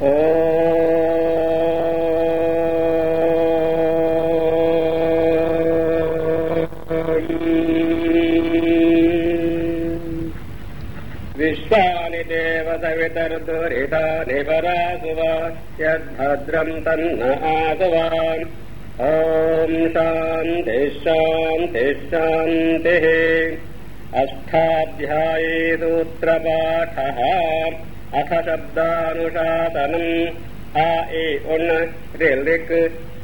विश्वानि देवसवितर्दुरितानि परासुवा यद्भद्रम् तन्न आसुवान् ॐ शान्तिः शान्तिः शान्तिः। अष्टाध्यायीसूत्रपाठः अथ शब्दानुशासनम् आ ए ऋलिक्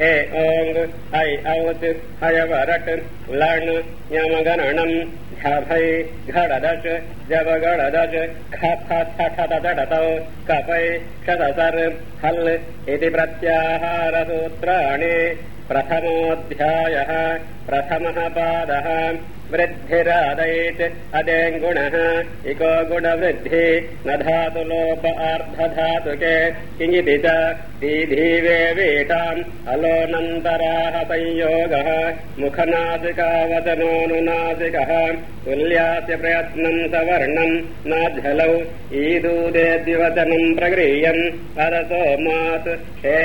ए ओङ् ऐ औत् हयवरट् लण् यमगणनम् झभै घडदश जवगडदश खफ छठदडतौ कपै क्षतसर् हल् इति प्रत्याहारसूत्राणि। प्रथमोऽध्यायः प्रथमः पादः वृद्धिरादैत् अदेङ्गुणः इको गुणवृद्धि न धातुलोप अर्धधातुके किञ्चिति च वीटाम् अलोनन्तराः संयोगः मुखनासिकावचनोऽनुनासिकः तुल्यास्य प्रयत्नम् सवर्णम् नाझलौ ईदूदे अरसो मात् हे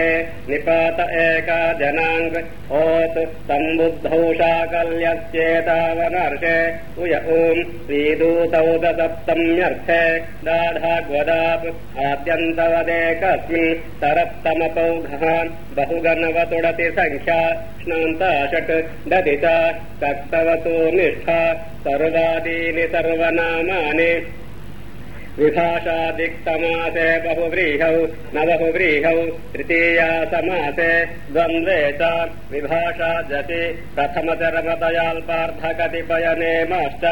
निपात एका जनाङ्ग ओत् सम्बुद्धौ शाकल्यस्येतावनर्षे। उय ऊम् श्रीदूतौ दसप्तम्यर्थे दाधाग्वदाप् आद्यन्तवदेकस्मिन् बहुगणवतुडति सङ्ख्या षट् दधि च सक्तवतु निष्ठा सर्वादीनि सर्वनामानि। विभाषादिक्तमासे बहुव्रीहौ न बहुव्रीहौ तृतीया समासे द्वन्द्वे च विभाषा जति प्रथमचरमतयाल्पार्धकतिपयनेमाश्च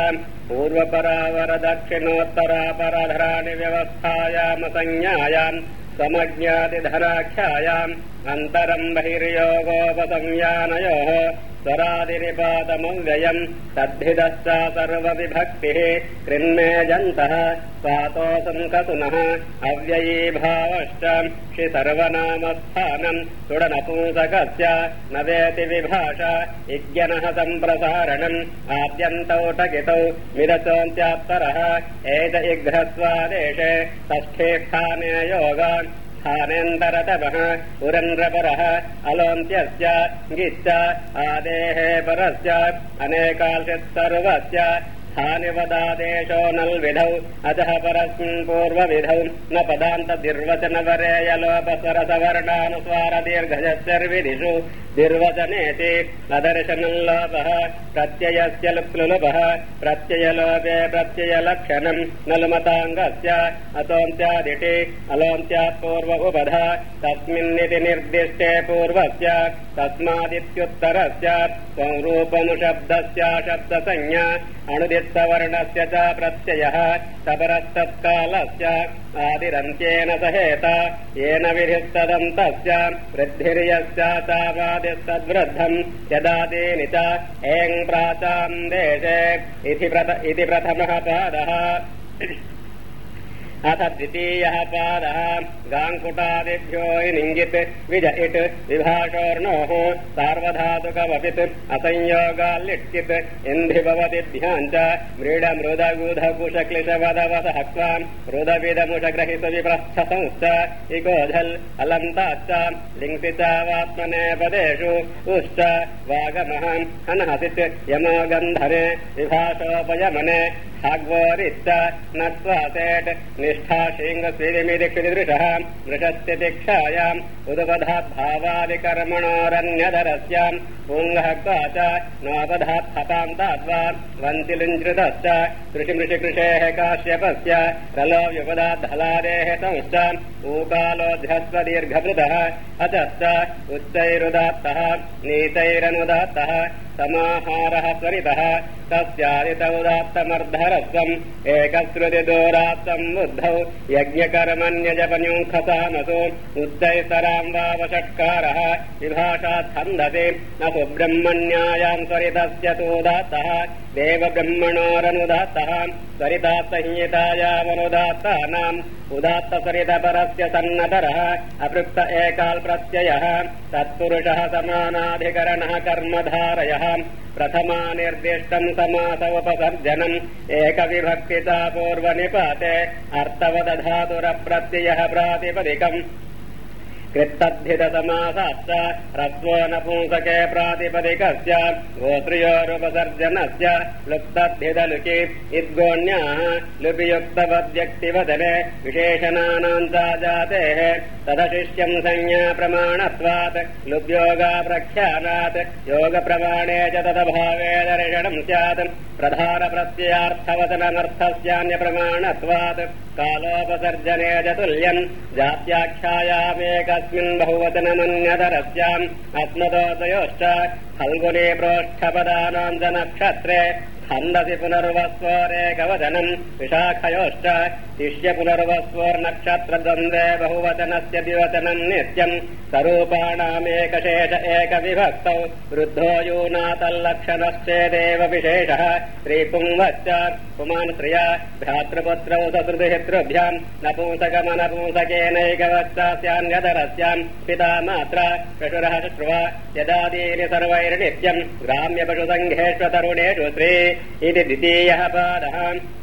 पूर्वपरावरदक्षिणोत्तरापरधराणि व्यवस्थायामसंज्ञायाम् समज्ञातिधराख्यायाम् अन्तरम् बहिर्योगोपसंयानयोः स्वरादिनिपातमव्ययम् तद्धिदश्च सर्वविभक्तिः कृन्मेजन्तः स्वातोऽसङ्कसुनः अव्ययीभावश्च क्षि सर्वनामस्थानम् सुडनपूसकस्य न वेति विभाषा इज्ञनः सम्प्रसारणम् आद्यन्तौ टकितौ मिदचोऽन्त्यात्तरः एत इघ्रस्वादेशे षष्ठे स्थाने योगान् स्थानेऽन्तरतमः पुरन्द्रपरः अलोन्त्यस्य गिच्च आदेः परस्य अनेकांशित् सर्वस्य स्थानिवदादेशो नल्विधौ। अतः परस्मिन् पूर्वविधौ न पदान्तदिर्वचनवरेयलोपसरसवर्णानुस्वारदीर्घजस्यर्विधिषु निर्वचनेति अदर्शनल्लोपः प्रत्ययस्य प्रत्ययलोपे प्रत्ययलक्षणम् नलुमताङ्गस्य अतोऽन्त्यादिति अलोन्त्यात् पूर्व उपधा। तस्मिन्निति निर्दिष्टे पूर्वस्य तस्मादित्युत्तरस्य संरूपमुशब्दस्य शब्दसंज्ञा अणुदित्तवर्णस्य च प्रत्ययः सपरस्तत्कालस्य आदिरन्त्येन सहेता येन विधिस्तदन्तस्य वृद्धिर्यस्य चावादिस्तद्वृद्धम् यदादीनि च एङ् प्राचाम् देशे इति प्रथमः पादः अथ द्वितीयः पादः। गाङ्कुटादिभ्यो विज इट् विभाषोर्णोः सार्वधातुकवपित् असंयोगाल्लिट्कित् इन्धि भवतिभ्याम् च। मृडमृदगुधकुशक्लिशवदवसः क्वाम् रुदविदमुषग्रहितविप्रस्थसंश्च इगोझल् अलन्ताश्च लिङ्सि चावात्मनेपदेषु उश्च। वागमः हनहसित्। यमो गन्धने विभाषोपयमने हाग्वोरिश्च न स्वासेट् निष्ठा शीङ्गस्विमिदिक्षिदृशः मृषस्य दीक्षायाम् उदपधाद्भावादिकर्मणोरन्यधरस्याम् पुङ्गः क्वा च नोपधात्थपान्ताद्वा वन्तिलिञ्चृतश्च कृषिमृषिकृषेः काश्यपस्य रलो व्युपदाद्धलादेः संश्च ऊकालोऽध्यस्वदीर्घभृतः अचश्च उच्चैरुदात्तः नीतैरनुदात्तः समाहारः स्वरितः तस्यादित उदात्तमर्धरस्वम् बुद्धौ। यज्ञकर्मण्यजपन्यूखसामसु उच्चैस्तराम् वावषट्कारः। विभाषाच्छन्दति न सुब्रह्मण्यायाम् स्वरितस्य तूदात्तः देवब्रह्मणोरनुदात्तः स्वरितात्संहितायामनुदात्तानाम् उदात्तसरितपरस्य सन्नतरः अपृक्त एकाल् प्रत्ययः तत्पुरुषः समानाधिकरणः कर्मधारयः प्रथमा निर्दिष्टम् समास उपसर्जनम् एकविभक्तिता पूर्वनिपाते अर्थवदधातुरप्रत्ययः प्रातिपदिकम् कृत्तद्धितसमासाश्च ह्रस्वो नपुंसके प्रातिपदिकस्य गोत्र्योरुपसर्जनस्य लुप्तद्धितलुकि इद्गोण्याः लिपियुक्तवद्व्यक्तिवदने विशेषणानाम् च जातेः तदशिष्यम् संज्ञा प्रमाणत्वात् लुब्योगा प्रख्यानात् योगप्रमाणे च तदभावे दर्शनम् स्यात् प्रधानप्रत्ययार्थवचनमर्थस्यान्यप्रमाणत्वात् कालोपसर्जने च तुल्यम् जात्याख्यायामेकस्मिन् बहुवचनमन्यतरस्याम् अस्मदोदयोश्च फल्गुने प्रोष्ठपदानाम् च नक्षत्रे छन्दसि पुनर्वस्वरेकवचनम् विशाखयोश्च शिष्य पुनर्वस्वोर्नक्षत्रद्वन्द्वे बहुवचनस्य द्विवचनम् नित्यम् स्वरूपाणामेकशेष एकविभक्तौ वृद्धो यूनातल्लक्षणश्चेदेव विशेषः श्रीपुंवश्च पुमान् श्रिया भ्रातृपुत्रौ ससृतिहितृभ्याम् नपुंसकमनपुंसकेनैकवच्चास्यान्यतरस्याम् पिता मात्रा शुश्रुवा यदादीनि सर्वैर्नित्यम् ग्राम्यपशुसङ्घेष्वतरुणेषु श्री इति द्वितीयः पादः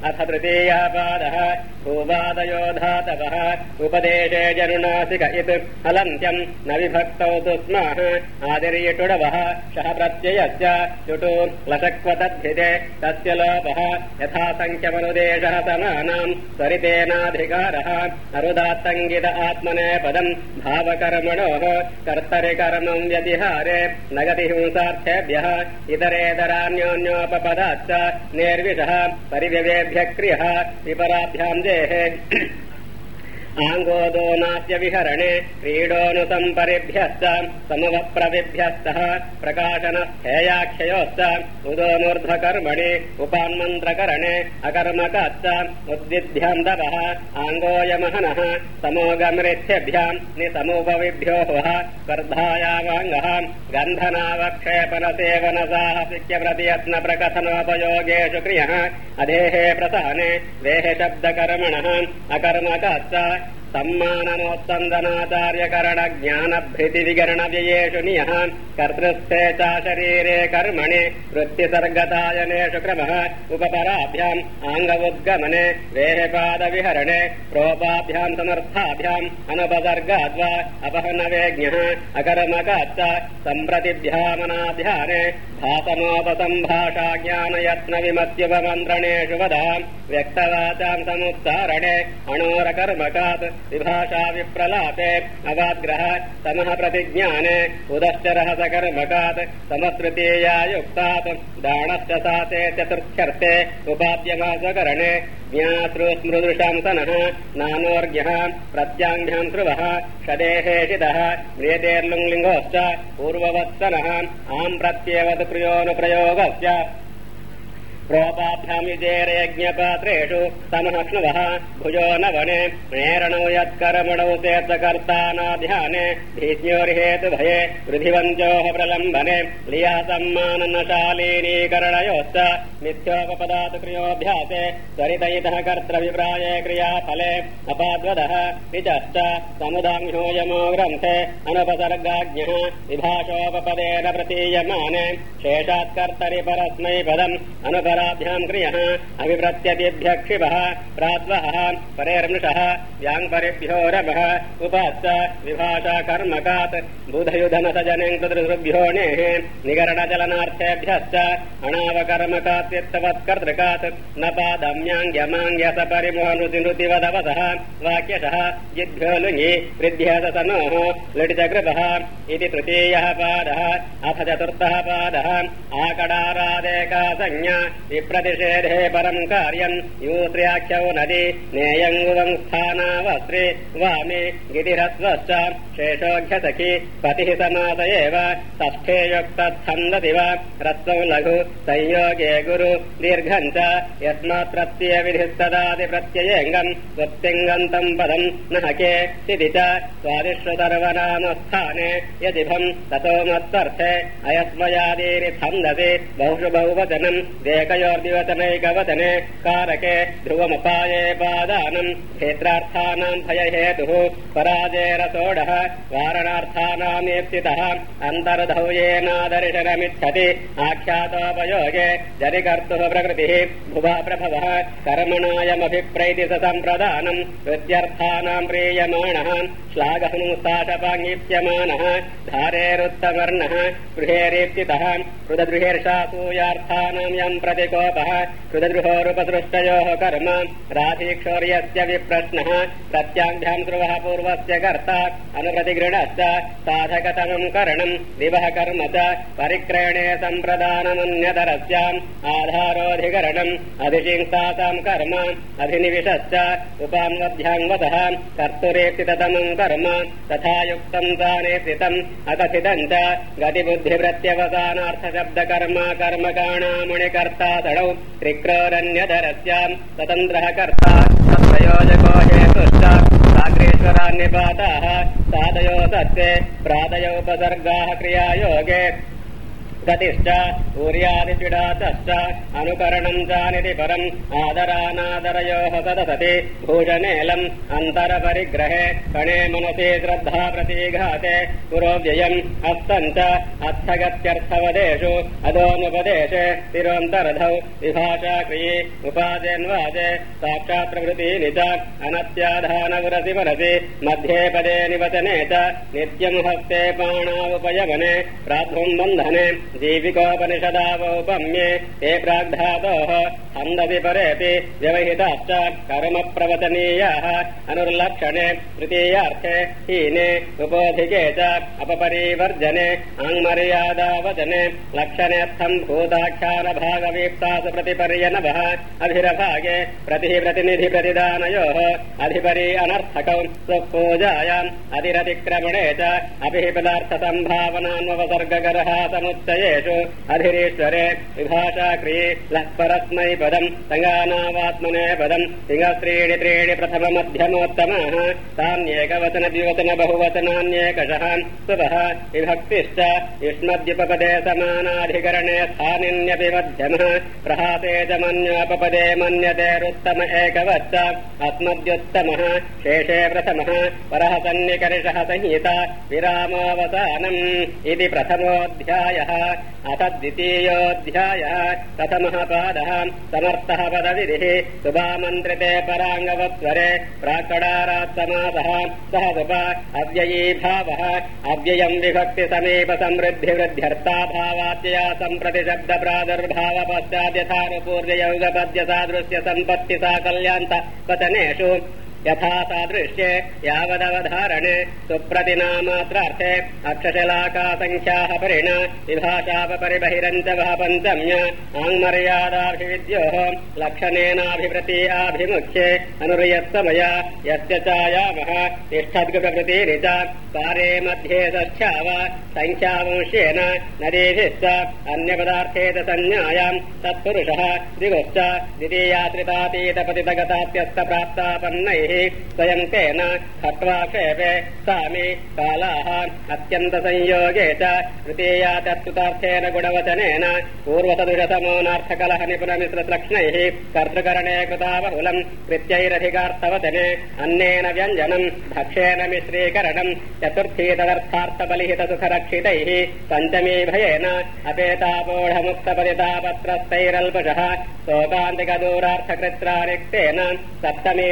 अथ तृतीयः पादः भूवादयो धातवः उपदेशे जनुनासिक इत् हलन्त्यम् न विभक्तौ तु स्मः आदिर्यटुडवः शः लशक्वतद्धिते तस्य लोपः यथा सङ्ख्यमनुदेशः समानाम्। स्वरितेनाधिकारः अरुदात्तङ्गित आत्मने पदम् भावकर्मणोः। कर्तरिकर्मम् व्यतिहारे। न गतिहिंसार्थेभ्यः। इतरेतरान्योन्योपपदाच्च। निर्विशः। परिव्यवेभ्यः क्रियः। विपराभ्याम् said आङ्गोदो नास्य विहरणे क्रीडोऽनुसम्परिभ्यश्च समवप्रविभ्यस्तः प्रकाशनस्थेयाख्ययोश्च उदोमूर्ध्वकर्मणि उपान्मन्त्रकरणे अकर्मकाच्च उद्विध्यन्तवः आङ्गोयमहनः समोगमृच्छेभ्याम् निसमुपविभ्योः स्पर्धायावाङ्गः गन्धनावक्षेपनसेवनसाहसिक्यप्रतियत्नप्रकथनोपयोगेषु क्रियः अधेहे प्रसहने देहे शब्दकर्मणः सम्माननोत्सन्दनाचार्यकरणज्ञानभृतिविकरणव्ययेषु नियः कर्तृस्थे च शरीरे कर्मणि वृत्तिसर्गतायनेषु क्रमः उपपराभ्याम् आङ्गवुद्गमने वेहपादविहरणे प्रोपाभ्याम् समर्थाभ्याम् अनुपसर्गाद्वा अपहनवेज्ञः अकर्मकाच्च सम्प्रतिभ्यामनाध्याने भासमोपसम्भाषा ज्ञानयत्नविमत्युपमन्त्रणेषु वदाम् व्यक्तवाचाम् समुत्सारणे अणोरकर्मकात् विभाषा विप्रलापे अवाग्रह समः प्रतिज्ञाने उदश्चरः सकर्मकात् समस्तृतीया युक्तात् दाणश्च साते चतुर्थ्यर्थे उपाद्यमासकरणे ज्ञातृस्मृदृशांसनः नानोर्घ्यः प्रत्याङ्घ्याम् ध्रुवः षदेहेषितः म्रियतेर्लुङ्लिङ्गोश्च पूर्ववत्सनः आम् प्रत्येवत् क्रियोऽनुप्रयोगस्य प्रोपाभ्यामिजेरेज्ञपात्रेषु समहक्ष्णवः भुजो न वने मेरणौ यत्कर्मणौ चेत्सकर्तानाध्याने भीष्ण्योर्हेतुभये वृधिवञ्चोः प्रलम्बने लिया सम्माननशालीनीकरणयोश्च मिथ्योपपदात् क्रियोऽभ्यासे त्वरितैतः कर्तृभिप्राये क्रियाफले अपाद्वदः निचश्च समुदाङ्ह्योयमो ग्रन्थे अनुपसर्गाज्ञः विभाषोपपदेन प्रतीयमाने शेषात्कर्तरि परस्मै पदम् अनुप क्षिपः प्राद्वः परेर्मृषः रमः। उपाश्च विभाषा कर्मकात्। नेः। निगरणचलनार्थेभ्यश्च अणावकर्मकात्यत्तवत्कर्तृकात् न पादम्याङ्ग्यमाङ्ग्यस परिमोहनृतिनृतिवदवसः वाक्यशः जिद्भ्यो लुङि वृद्ध्यसनोः लिटिचकृपः इति तृतीयः पादः। अथ चतुर्थः पादः। आकडारादेका संज्ञा विप्रतिषेधे परम् कार्यम् यूत्र्याख्यौ नदी नेयङ्गुवम् स्थानावस्त्रे वामे गिरिरस्वश्च शेषोऽघ्यसखि पतिः समास एव षष्ठे युक्तच्छन्दति वा रस्वम् लघु संयोगे गुरु दीर्घम् च यस्मात् प्रत्ययविधिस्तदादिप्रत्ययेऽङ्गम् स्वप्तिङ्गन्तम् पदम् न हके इति च स्वादिष्वसर्वनामस्थाने यदिभम् ततो मत्तर्थे अयस्मयादीनि छन्दसि बहुषु बहुवचनम् लोकयोर्दिवचनैकवचने कारके ध्रुवमपाये पादानम् क्षेत्रार्थानाम् पराजेरसोढः वारणार्थानामेप्सितः अन्तर्धौयेनादर्शनमिच्छति आख्यातोपयोगे जरिकर्तुः प्रकृतिः भुवा प्रभवः कर्मणायमभिप्रैति स सम्प्रदानम् वृत्यर्थानाम् प्रीयमाणः श्लाघमुस्ताशपाङ्गीप्यमानः धारेरुत्तवर्णः गृहेरीप्सितः यम् प्रतिकोपः हृदगृहोरुपसृष्टयोः कर्म। राधीक्षौर्यस्य विप्रश्नः। प्रत्याङ्भ्याम् ध्रुवः पूर्वस्य कर्ता। अनुप्रतिगृणश्च साधकतमम् करणम् दिवः कर्म च परिक्रयणे सम्प्रदानमन्यतरस्याम् आधारोऽधिकरणम्। अधिशिंसाताम् कर्म। अधिनिविशश्च उपान्वभ्याङ्वतः कर्तुरेप्सिततमम् कर्म। तथा युक्तम् तानेप्सितम् अकथितम् च। गतिबुद्धिप्रत्यवसानार्थशब्दकर्म कर्मकाणामुनिकर्ता तडौ त्रिक्रोरन्यधरस्याम् स्वतन्त्रः कर्ता तत्प्रयोजको हेतुश्च साग्रेश्वरान्निपाताः सादयो सत्ते प्रातयोपसर्गाः क्रियायोगे गतिश्च ऊर्यादिपीडातश्च अनुकरणम् चानिति परम् आदरानादरयोः सदसति भूषणेलम् अन्तरपरिग्रहे कणे मनसि श्रद्धा प्रतीघाते पुरोव्ययम् हस्तम् च अर्थगत्यर्थवदेषु अधोनुपदेशे तिरोऽन्तर्धौ विभाषा क्रियि उपादेन्वाचे साक्षात् प्रभृतीनि च अनत्याधानवरसि मनसि मध्ये पदे निवचने च नित्यम् हस्ते पाणावुपयमने प्राध्वम् बन्धने जीविकोपनिषदावौपम्ये ते प्राग्धातोः हन्दसि परेऽपि व्यवहिताश्च कर्मप्रवचनीयाः अनुर्लक्षणे तृतीयार्थे हीने उपोधिके च अपपरीवर्जने आङ्मर्यादावचने लक्षणेऽर्थम् भूताख्यानभागवीप्तासु प्रतिपर्यनभः अभिरभागे प्रतिः प्रतिनिधिप्रतिदानयोः अधिपरि अनर्थकौ स्वपूजायाम् अधिरतिक्रमणे च अभिः पदार्थसम्भावनान्वसर्गगरः अधिरीश्वरे विभाषा पदम् सङ्गानावात्मने पदम् सिंहस्त्रीणि त्रीणि प्रथममध्यमोत्तमाः तान्येकवचन द्विवचन बहुवचनान्येकशः सुभः विभक्तिश्च युष्मद्युपपदे समानाधिकरणे स्थानिन्यपि मध्यमः प्रहासे च मन्योपपदे मन्यतेरुत्तम एकवच्च अस्मद्युत्तमः शेषे प्रथमः परः सन्निकर्षः संहिता विरामावसानम् इति प्रथमोऽध्यायः अथ द्वितीयोऽध्यायः प्रथमः पादः समर्थः पदविधिः सुभामन्त्रिते पराङ्गवत्वरे प्राकडारात् समासः सः सुप अव्ययी भावः। अव्ययम् विभक्ति समीप समृद्धिवृद्ध्यर्था भावात्यया सम्प्रति शब्द प्रादुर्भाव पश्चाद्यथानुपूर्ययौगपद्य सादृश्य सम्पत्ति साकल्यान्त वचनेषु यथा सादृश्ये यावदवधारणे सुप्रतिनामात्रार्थे अक्षशलाकासङ्ख्याः परिण विभाषापरिबहिरञ्च वः पञ्चम्य आङ्मर्यादाभिविद्योः लक्षणेनाभिवृति आभिमुख्ये अनुर्यत्समया यस्य चायामः तिष्ठद्गुप्रभृतीनि च कारे मध्ये सच्छाव सङ्ख्यावंश्येन नदीभिश्च अन्यपदार्थे च संज्ञायाम् तत्पुरुषः द्विगुश्च द्वितीयाश्रितातीतपतितगतात्यस्तप्राप्तापन्नैः स्वयं तेन खट्वाक्षेपे सामि कालाः अत्यन्तसंयोगे च तृतीया तत्कृतार्थेन गुणवचनेन पूर्वसदृशतमोनार्थकलह निपुणमिश्रलक्ष्णैः कर्तृकरणे कृताबहुलम् कृत्यैरधिकार्थवचने अन्नेन व्यञ्जनम् भक्षेन मिश्रीकरणम् चतुर्थी तदर्थार्थबलिहितसुखरक्षितैः पञ्चमी भयेन अपेतापोढमुक्तपतितापत्रस्तैरल्पशः शोकान्तिकदूरार्थकृत्रारिक्तेन सप्तमी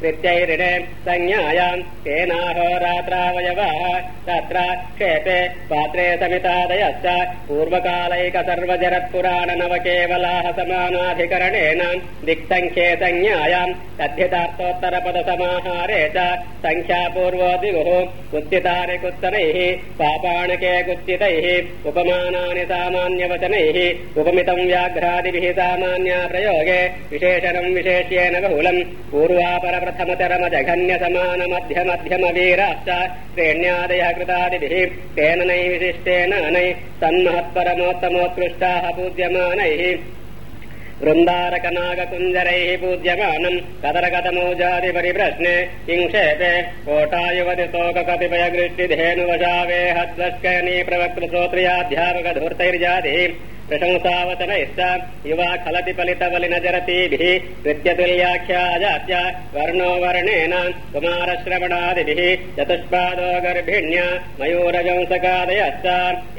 कृत्यैरिणे संज्ञायाम् केनाहोरात्रावयवाः तत्र क्षेपे पात्रे समितादयश्च पूर्वकालैकसर्वजरत्पुराणनवकेवलाः समानाधिकरणेन दिक्सङ्ख्ये संज्ञायाम् तद्धितार्थोत्तरपदसमाहारे च सङ्ख्यापूर्वो दिगुः कुत्सितानि कुत्तनैः पापाणके कुत्सितैः उपमानानि सामान्यवचनैः उपमितम् व्याघ्रादिभिः सामान्या प्रयोगे विशेषणम् विशेष्येन बहुलम् पूर्वापरप्रथमचरमजघन्यसमानमध्यमध्यमवीराश्च श्रेण्यादयः कृतादिभिः तेन नै सन्महत्परमोत्तमोत्कृष्टाः पूज्यमानैः वृन्दारकनागकुञ्जरैः पूज्यमानम् कदरगतमौजादिपरिप्रश्ने किङ्क्षेपे कोटायुवति शोककतिपयगृष्टिधेनुवशावे हद्वस्कयनी प्रशंसावचनैश्च युवा खलति फलितबलिनजरतीभिः कृत्यतुल्याख्याजात्य वर्णो वर्णेन कुमारश्रवणादिभिः चतुष्पादो गर्भिण्या मयूरजंसकादयश्च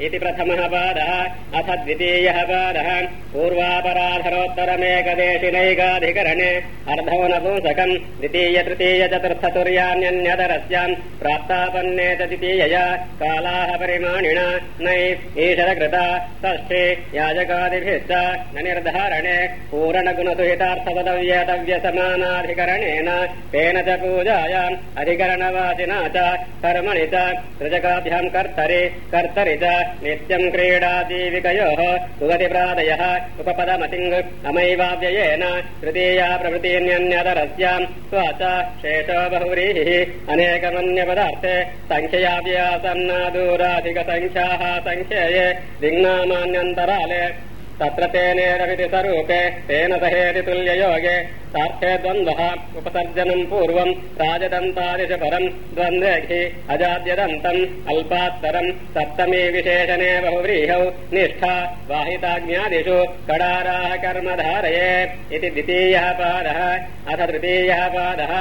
इति प्रथमः पादः। अथ द्वितीयः पादः। पूर्वापराधरोत्तरमेकदेशिनैकाधिकरणे अर्धो नपुंसकम् द्वितीय तृतीय चतुर्थतुर्यान्यन्यतरस्याम् प्राप्तापन्ने च द्वितीयया कालाः परिमाणिना नै ईशरकृता षष्ठे याजकादिभिश्च न निर्धारणे पूरणगुणसुहितार्थपदव्यतव्यसमानाधिकरणेन तेन च पूजायाम् अधिकरणवासिना च कर्मणि च सृजकाभ्याम् कर्तरि कर्तरि च नित्यम् क्रीडाजीविकयोः सुगतिप्रादयः उपपदमतिङ् अमैवाव्ययेन तृतीया प्रभृतीन्यन्यतरस्याम् स्वा च शेषो बहुव्रीहिः अनेकमन्यपदार्थे सङ्ख्ययाव्यासन्नादूराधिकसङ्ख्याः सङ्ख्यये และ तत्र तेनेरविति स्वरूपे तेन सहेति तुल्ययोगे सार्थे द्वन्द्वः उपसर्जनम् पूर्वम् राजदन्तादिश परम् द्वन्द्वेहि अजाद्यदन्तम् अल्पात्तरम् सप्तमी विशेषणे बहुव्रीहौ निष्ठा वाहिताज्ञादिषु कडाराः कर्मधारये इति द्वितीयः पादः अथ तृतीयः पादः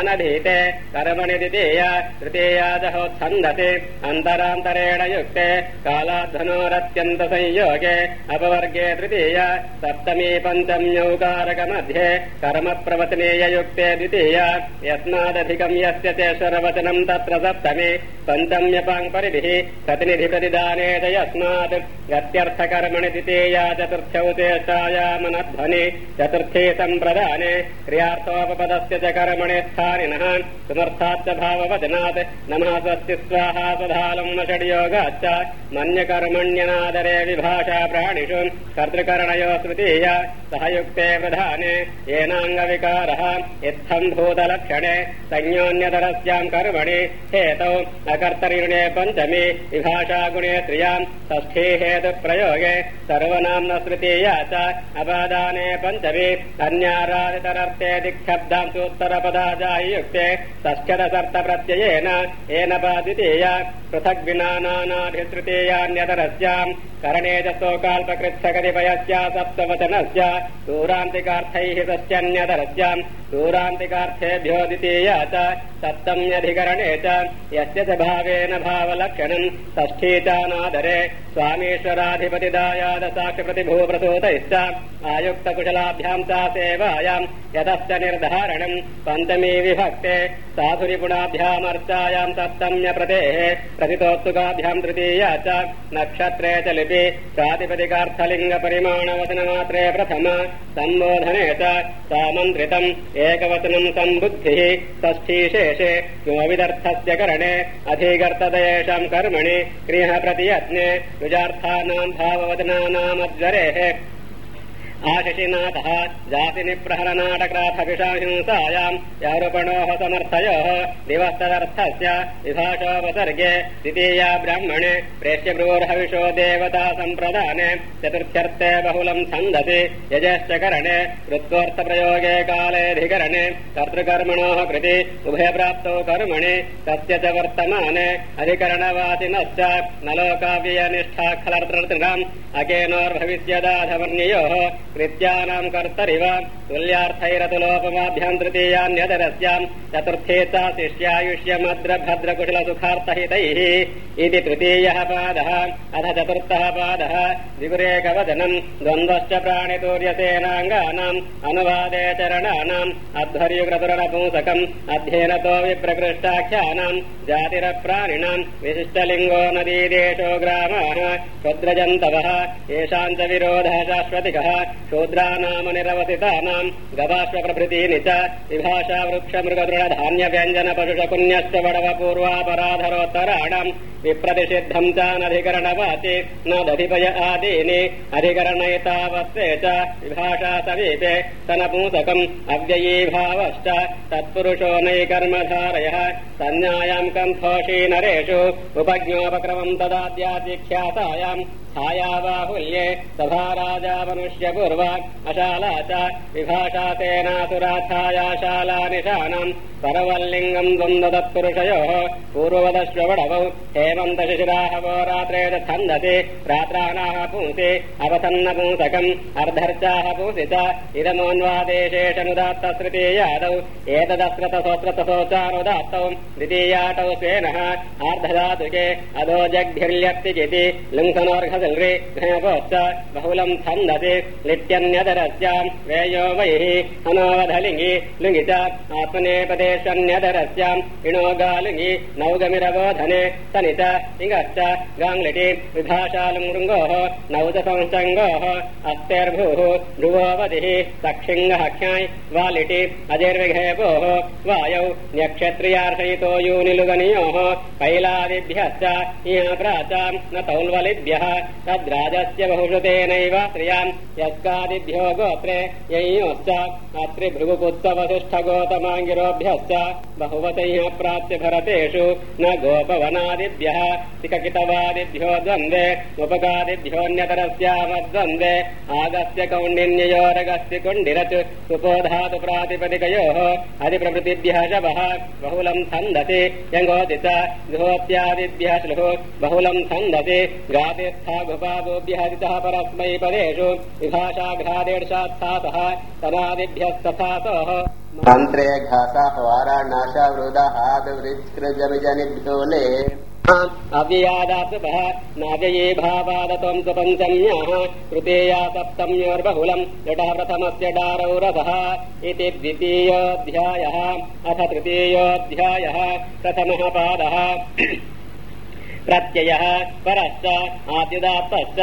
अनधीते कर्मणि द्वितीया तृतीया दहोत्सन्दति अन्तरान्तरेण युक्ते कालाध्वनोरत्यन्तसंयोगे अपवर्गे पञ्चम्यौकारकमध्ये कर्म प्रवचनीययुक्ते द्वितीया यस्मादधिकम् यस्य चेश्वरवचनम् तत्र सप्तमी पञ्चम्यपाङ् परिधिः प्रतिनिधिप्रतिदाने च यस्मात् गत्यर्थकर्मणि द्वितीया चतुर्थ्यौ चेष्टायामनध्वनि चतुर्थी सम्प्रदाने क्रियार्थोपपदस्य च कर्मणि स्थानिनः समर्थाच्च भाववचनात् नमः स्वस्ति स्वाहा स्वधालम् न षड्योगाच्च मन्यकर्मण्यनादरे विभाषा प्राणिषु कर्तृकरणयो सहयुक्ते प्रधाने येनाङ्गविकारः इत्थम् भूतलक्षणे संयोन्यतरस्याम् कर्मणि हेतौ अकर्तरिणे पञ्चमी विभाषागुणे त्रियाम् षष्ठी हेतुप्रयोगे सर्वनाम्न तृतीया च अपादाने पञ्चमी सूत्तरपदा जायुक्ते षष्ठ्यदसर्तप्रत्ययेन येन द्वितीया पृथग्विनानाधितृतीयान्यतरस्याम् करणे च दूरान्तिकार्थेभ्यो द्वितीया च सप्तम्यधिकरणे च यस्य च भावेन भावलक्षणम् षष्ठी चानादरे स्वामीश्वराधिपतिदायादसाक्षिप्रतिभूप्रसूतैश्च आयुक्तकुशलाभ्याम् च सेवायाम् यतश्च निर्धारणम् पञ्चमी विभक्ते साधुरिपुणाभ्यामर्चायाम् सप्तम्यप्रतेः प्रतितोत्सुकाभ्याम् तृतीया च नक्षत्रे च लिपि प्रातिपदिकार्थलिङ्गपरिमाणवचनमात्रे प्रथम सम्बोधने च सामन्त्रितम् एकवचनम् सम्बुद्धिः षष्ठीशेषे किमविदर्थस्य करणे अधिकर्तदयेषाम् कर्मणि क्रियः प्रतियत्ने विजार्थानाम् भाववचनानामज्वरेः आशशिनाथः जातिनिप्रहरनाटक्राथभिषाहिंसायाम् यारुपणोः समर्थयोः दिवस्तदर्थस्य विभाषोपसर्गे द्वितीया ब्राह्मणे देवता सम्प्रदाने चतुर्थ्यर्थे बहुलम् छन्दसि यजश्च करणे वृत्तोऽर्थप्रयोगे कालेऽधिकरणे कर्तृकर्मणोः कृति उभयप्राप्तौ कर्मणि तस्य च वर्तमाने अधिकरणवासिनश्च न लोकाव्ययनिष्ठा खलर्तृणाम् अकेनोर्भविष्यदाधवर्ण्ययोः कृत्यानाम् कर्तरिव तुल्यार्थैरतुलोपमाभ्याम् तृतीयान्यतरस्याम् चतुर्थे च शिष्यायुष्यमद्रभद्रकुशलसुखार्थहितैः इति तृतीयः पादः। अथ चतुर्थः पादः। द्विगुरेकवचनम् द्वन्द्वश्च प्राणितूर्यसेनाङ्गानाम् अनुवादे चरणानाम् अध्वर्युक्रतुरनपुंसकम् अध्ययनतो विप्रकृष्टाख्यानाम् जातिरप्राणिनाम् विशिष्टलिङ्गो नदीदेशो ग्रामाः। क्षुद्रजन्तवः येषाम् च विरोधः शाश्वतिकः शूद्रानाम निरवसितानाम् गवाश्वप्रभृतीनि च विभाषा वृक्षमृगदृढधान्यव्यञ्जन पशुषपुण्यश्च वडव पूर्वापराधरोत्तराणाम् विप्रतिषिद्धम् चानधिकरणवाचि न दधिपय आदीनि अधिकरणैतावस्ते च विभाषा समीपे स्तनपूसकम् अव्ययीभावश्च तत्पुरुषो नैकर्मधारयः संज्ञायाम् कण्ठोषी नरेषु उपज्ञोपक्रमम् ददाद्यादिख्यातायाम् छाया बाहुल्ये सभा पूर्वा अशाला च विभाषा तेनासुराच्छाया शाला निशानाम् परवल्लिङ्गम् द्वन्द्वदत्पुरुषयोः पूर्ववदश्ववडवौ हेमन्त शिशिराहवो रात्रे छन्दति रात्राणाः पुंसि अवसन्न पुंसकम् अर्धर्चाः पुंसि च इदमोन्वादेशेषनुदात्तस्तृतीयादौ एतदस्रतसोऽस्रतसोचानुदात्तौ द्वितीयाटौ स्वेनः आर्धधातुके अधो जग्भिर्ल्यप्तिजिति लुङ्खनोर्घसल्रि घ्नपोश्च बहुलम् छन्दति लिट्यन्यदरस्याम् वेयो वैः अनोवधलिङ्गि लुङि च आत्मनेपदेशन्यदरस्याम् इणोगालुङि नौगमिरवोधने सनि च इङश्च विभाषालुङ्गोः नौज संसङ्गोः अस्तेर्भूः ध्रुवोवधिः सक्षिङ्गः ख्याय् वालिटि अजिर्विघेपोः वायौ न्यक्षत्रियार्षयितो यूनिलुगनियोः कैलादिभ्यश्च इह प्राचाम् न तौल्वलिभ्यः तद्राजस्य बहुश्रुतेनैव श्रियाम् यस्कादिभ्यो गोत्रे ययोश्च। अत्रिभृगुपुत्सवसिष्ठगोतमाङ्गिरोभ्यश्च बहुवतैः प्राच्य भरतेषु न गोपवनादिभ्यः। तिककितवादिभ्यो द्वन्द्वे उपगादिभ्योऽन्यतरस्यामद्वन्द्वे आगस्य कौण्डिन्ययोरगस्य कुण्डिरत् सुपोधातु प्रातिपदिकयोः। अधिप्रभृतिभ्यः शवः बहुलम् छन्दति यङ्गोति च। गृहोत्यादिभ्यः श्लुः बहुलम् घ्रातिस्था गुपागोभ्यः दितः परस्मै पदेषु मन्त्रे घातः वाराणाशावृदाहादवृत्कृजविजनिभ्योले अव्ययादासुभः नाव्यये भावादत्वम् च पञ्चम्याः तृतीया सप्तम्योर्बहुलम् यटा प्रथमस्य डारौ रथः इति द्वितीयोऽध्यायः। अथ तृतीयोऽध्यायः प्रथमः पादः प्रत्ययः परश्च आद्युदात्तश्च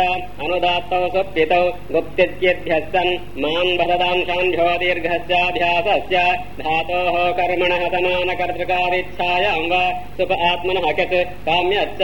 अनुदात्तौ सुप्तितौ गुप्तित्यभ्यः सन् मान् भरदांशान्भ्यो दीर्घस्याभ्यासस्य धातोः कर्मणः समानकर्तृकारिच्छायाम् वा सुप आत्मनः कत् काम्यश्च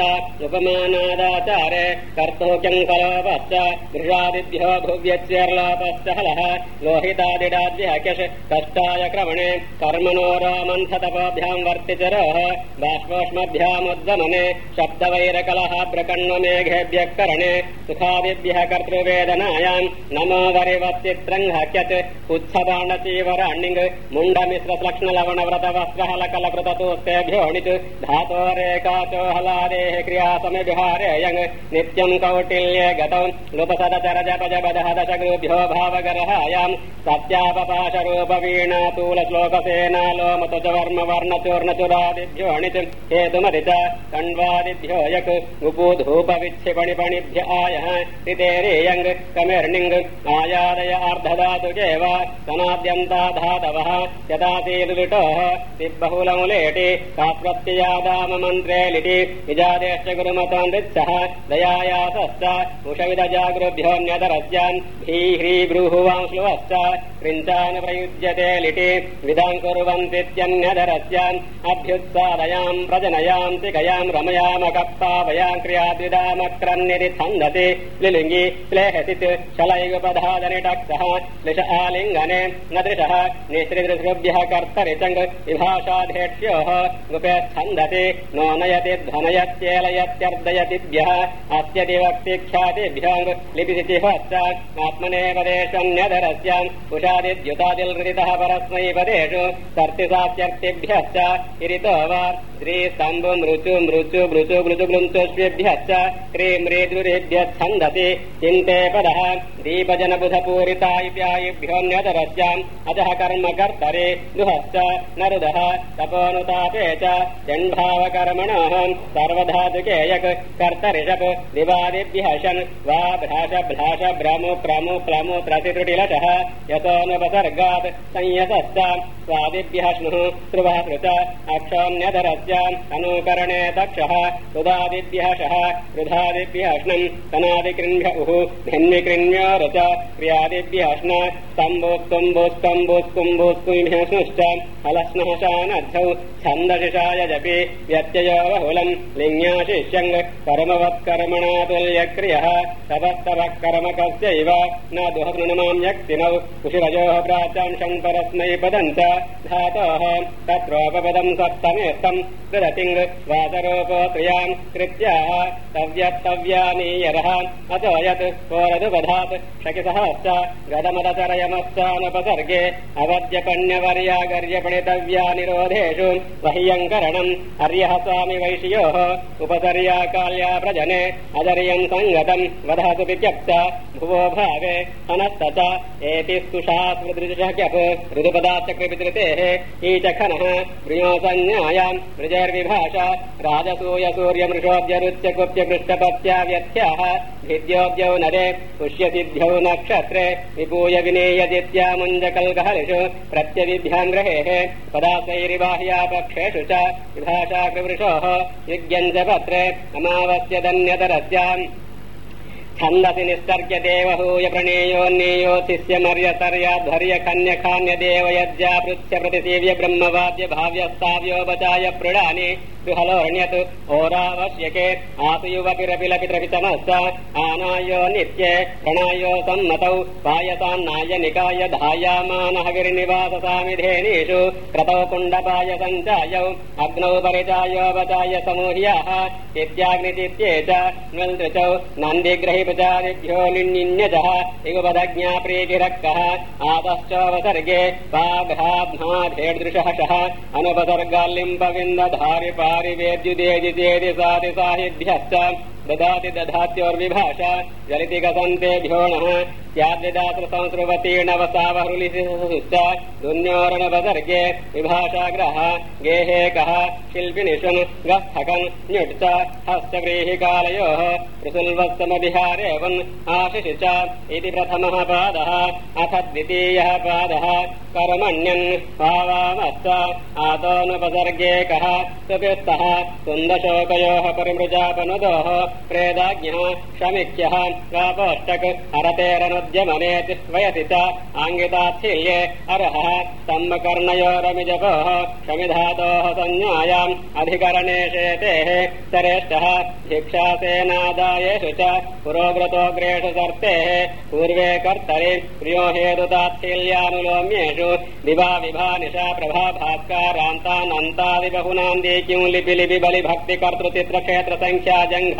उपमानादाचारे कर्तोक्यम् कलोपश्च गृहादिभ्यो भुव्यच्यर्लोपश्च हलः लोहितादिडाद्यः क्यश् कष्टाय क्रमणे कर्मणोरामन्थतपोभ्याम् वर्तिचरोः बाष्पोष्मभ्यामुद्गमने शब्द वैरकलः प्रकण्वमेघेभ्यः करणे सुखादिभ्यः कर्तृवेदनायाम् नमो वरिवत्चित्रङ्घ्यत् उत्सवाणचीवराण्डिङ् मुण्डमिश्रलक्ष्मलवणव्रतवस्त्रहलकलकृततोस्तेभ्योऽणित् धातोरेकाचो हलादेः क्रियासमिविहारेयङ् नित्यम् कौटिल्ये गतौ लुपसदचरजपजपदहदशगृभ्यो भावगरहायाम् च वर्म वर्णचूर्णचुरादिभ्योऽणित् हेतुमति च कण्वादिभ्यो यक् गुपूधूपविच्छिपणिपणिभ्य आयः तितेरेयङ् कमिर्णिङ् आयादय अर्धधातुकेव सनाद्यन्ता धातवः यदासीलुलिटोः तिब्बहुलम् लेटि कास्वत्ययादाम मन्त्रे लिटि निजादेश्च गुरुमतान् ऋत्सः दयायासश्च उषविदजागृभ्योऽन्यतरस्यान् भीह्री ब्रूहुवांश्लुवश्च कृञ्चान् प्रयुज्यते लिटि विदाम् कुर्वन्तीत्यन्यधरस्यान् अभ्युत्सादयाम् प्रजनयाम् तिकयाम् පක්ඛාභයං ක්‍රියාදිදාමක් කරන්නේ සංගතේ ලිලිංගි ලේහසිත ශලෛග පදාදනටක් සහ ලෙස ආලිංගනේ නදරසහ නේත්‍රේද්‍රසභ්‍යහ කර්තරෙතංග විභාෂාධේක්ෂයහ ගොපේ සංගතේ නොනයති ධනයත්‍යලයත්‍යර්ධයතිභ්‍යහ අත්‍යදේවක්තික්ෂාදේ විභාංග ලිපිසිතේ පස්සක් ආත්මනේවදේශං නදරස්යං උෂාදිද්‍යතාදිල් රිතහ පරස්මයි පදේෂු සර්තිසාත්‍යර්ථේභ්‍යස්ස ඉරිතෝවා ද්‍රී සම්බු මෘතු මෘතු මෘතු छन्दति चिन्ते पदः दीपजनबुधपूरिता इत्यायिभ्योऽन्यतरस्याम् अजः कर्म कर्तरे दुहश्च नरुदः तपोनुतापे च जण्भावकर्मणः सर्वधातुके यक् कर्तरिषप् दिवादिभ्यः शन् वा भ्राश भ्राश भ्रमु प्रमु प्लमु त्रसित्रुटिलटः यतोऽनुपसर्गात् संयतश्च स्वादिभ्यः स्रुवः कृत अक्षोऽन्यधरस्याम् अनुकरणे दक्षः रुदादिभ्यः शः रुधादिभ्यः स्नम् तनादिकृण्भ्य उः भिन्निकृण्यो रच क्रियादिभ्यः स्न स्तम्बोस्तम्बोस्तम्बोस्कुम्भोस्कुम्भ्यः स्नुश्च हलस्नः शानद्धौ छन्दशिषाय जपि व्यत्ययो बहुलम् लिङ्ग्याशिष्यङ् कर्मवत्कर्मणा तुल्यक्रियः तपस्तवः कर्म कस्यैव न दुहकृणमाम् यक्तिनौ कुशिरजोः प्राचांशम् परस्मै च धातोः तत्रोपपदम् सप्तमेस्तम् कृदतिङ् वासरोपो क्रिया क्रियाम् कृत्याः तव्यत्तव्यानीयरः अतो यत् कोरदुपधात् शकिसहश्च गदमदचरयमश्चानुपसर्गे अवद्यपण्यवर्यागर्यपणितव्या निरोधेषु मह्यङ्करणम् अर्यः स्वामि वैश्योः उपसर्या काल्या प्रजने अदर्यम् सङ्गतम् वधसु वित्यक्त भुवो भावे हनस्त च एति स्तुषास्मृदृशक्यप् ऋतुपदाचक्रविदृतेः ईचखनः प्रियोसंज्ञायाम् वृजैर्विभाषा राजसूय पृष्ठपत्या व्यथ्याः भिद्योद्यौ नरे पुष्यसिद्ध्यौ नक्षत्रे विपूय विनेयदित्या मुञ्जकल्कहलिषु प्रत्यविभ्याम् ग्रहेः। पदासैरिबाह्या पक्षेषु च विभाषा कृवृषोः युग्यम् च पत्रे अमावस्य दन्यतरस्याम् छन्दसि निस्तर्क्य देवहूय प्रणेयोन्नेयो शिष्यमर्यतर्याध्वर्य कन्यखान्य देव यज्ञा पृथ्य प्रतिसेव्य ब्रह्मवाद्य भाव्यस्ताव्योपचाय प्रणानि गृहलोर्ण्यत् होरावश्यके आसुयुवपिरपिलपित्रपितमश्च आनायो नित्ये प्रणायो सम्मतौ पायसान्नाय निकाय धायामानः गिरिनिवाससामिधेनीषु क्रतौ कुण्डपाय सञ्चायौ अग्नौ परिचायोपचाय समूह्याः इत्याग्निचित्ये च न्वल्दृचौ नन्दिग्रहिपचारिभ्यो निन्यजः इगुपदज्ञा प्रीतिरक्कः। आतश्चोपसर्गे पाघ्राध्माधेर्दृशः शः अनुपसर्गाल्लिम्बविन्दधारि पारिवेद्युदेजितेति साति साहिभ्यश्च ददाति दधात्योर्विभाषा जलिति गसन्तेभ्योणः स्याद्विदात्र संस्रुवतीर्णवसावहृलिश्च दुन्योरणवसर्गे विभाषाग्रह गेहेकः शिल्पिनिषुन् गस्थकन् न्युट् च हस्तव्रीहिकालयोः ऋसुल्वत्समविहारेवन् आशिषि च इति प्रथमः पादः अथ द्वितीयः पादः कर्मण्यन् भावामश्च आतोऽनुपसर्गेकः सुपिस्तः कुन्दशोकयोः परिमृजापनुदोः प्रेदाज्ञः शमिक्यः कापोष्टक् हरतेरनुद्यमनेत् वयसि च आङ्गिताच्छील्ये अर्हः स्तम्भकर्णयोरमिजपोः शमिधातोः संज्ञायाम् अधिकरणे शेतेः सरेष्ठः भिक्षासेनादायेषु च पुरोव्रतोऽग्रेषु सर्तेः पूर्वे कर्तरि प्रियो हेतुताच्छील्यानुलोम्येषु दिवा विभा निशा प्रभा भास्कारान्तानन्तादि बहुनान्दीक्यूं लिपि लिपि बलि भक्ति कर्तृचित्रक्षेत्र संख्या जङ्घ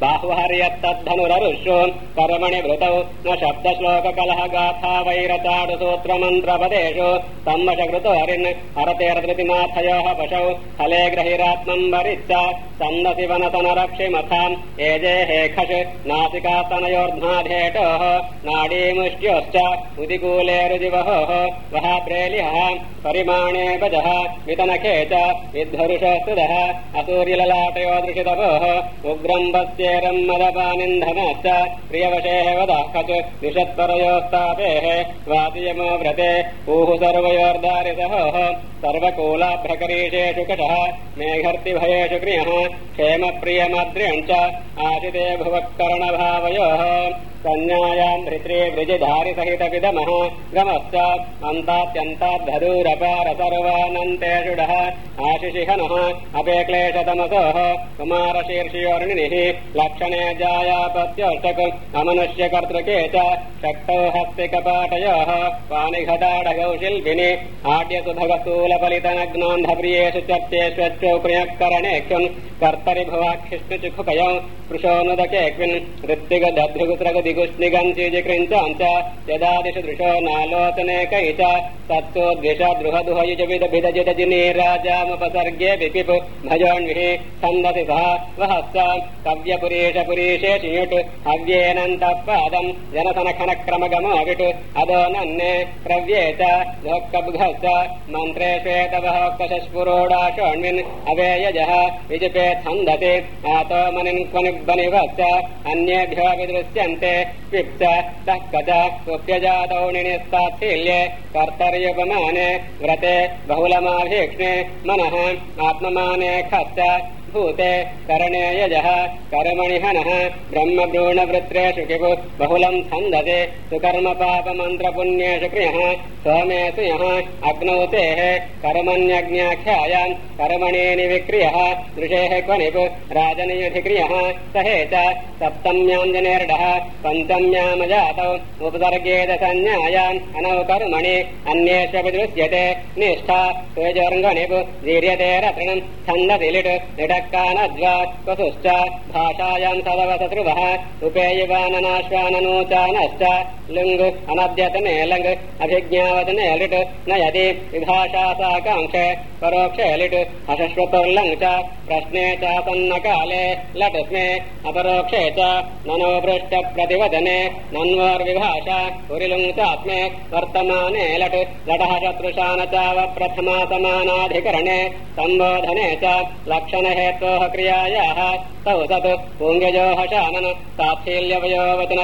बाहुहर्यत्तद्धनुररुषु कर्मणि भृतौ न शब्दश्लोककलह गाथा वैरचाडुसूत्रमन्त्रपदेषु सम्मशकृतो हरिन् हरतेर्धृतिमाथयोः पशौ फले ग्रहिरात्मम् वरिच्च सन्दसि वनतनरक्षिमथाम् एजेः खष् नासिकास्तनयोर्ध्माधेटोः नाडीमुष्ट्योश्च उदिकूले रुजिवहोः। वः प्रेलिहः परिमाणे भजः वितनखे च विद्धरुषस्तुदः। असूर्यललाटयो दृशितपोः उग्रम् मदपानिन्धनश्च प्रियवशेः वदः खच द्विषत्परयोस्तापेः स्वातियमो व्रते ऊः सर्वयोर्दारिसहोः सर्वकूलाभ्रकरीषेषु कषः मेघर्तिभयेषु क्रियः क्षेमप्रियमद्र्यम् च आशिते भुवःकरणभावयोः कन्यायाम् भृत्रे वृजिधारिसहितविदमः गमश्च अन्तात्यन्ताद्धरूरपार सर्वानन्तेषुडः आशिशिहनः अपेक्लेशतमसोः कुमारशीर्षयोर्णिनिः लक्षणे जायापत्योष्टक् अमनुष्यकर्तृके च शक्तौ शिल्पिनि आड्यसुभगस्थूलफलितनग्नान्धप्रियेषु चर्चेष्वच्चोप्रियकरणेक्षुन् कर्तरि भुवाक्षिष्णुचुखुकयौ स्पृशोनुदकेऽक्विन् ऋत्विगदध्रुगुस्रगदिगुष्णिगञ्चिजिकृञ्चाम् च यदादिषु दृशो नालोचनेकै च तत्सोद्विष दृहदुहयुजविदभिदजिनीराजामुपसर्गे विपिप् भजोन्विः छन्दसि सः वहश्च युट् हव्येनन्तः पादम् जनसनखनक्रमगमोविट् अदो नन्ने प्रव्ये च धोक्कबुघश्च मन्त्रे श्वेतवहोक्कशस्फुरोडाशोण्विन् अवेयजः विजिपे छन्दति। आतो मनिन् क्वनिब्बनिवश्च अन्येभ्यो विदृश्यन्ते। पिप् च तः कच कुप्यजातौ निनिस्ताच्छील्ये कर्तर्युपमाने व्रते बहुलमाभीक्ष्णे मनः आत्ममाने खश्च भूते करणे यजः। कर्मणि हनः। ब्रह्मभ्रूणवृत्रेषु किपु बहुलम् छन्दसे। सुकर्म पापमन्त्रपुण्येषु क्रियः। सोमेषु यः अग्नौ तेः। कर्मण्यज्ञाख्यायाम् कर्मणेनि विक्रियः। दृशेः क्वनिप् राजनयुधिक्रियः सहे च सप्तम्याञ्जनेर्डः। पञ्चम्यामजातौ उपसर्गेद संज्ञायाम् अनौ कर्मणि। अन्येष्वपि दृश्यते। निष्ठा तेजोर्गणिप् वीर्यते रत्रणम् छन्दसि लिट् लिट यः वसुश्च भाषायाम् सदवससृवः उपेयिवाननाश्वाननूचानश्च लुङ् अनद्यतने लङ् अभिज्ञावतने लिट् न यदि विभाषा साकाङ्क्षे परोक्षे लिट् अशश्वतोर्लङ् च प्रश्ने चासन्नकाले लट् स्मे अपरोक्षे च ननो प्रतिवदने नन्वोर्विभाषा पुरिलुङ् चास्मे वर्तमाने लट् लटः शत्रुशान चाव प्रथमा समानाधिकरणे सम्बोधने च तत्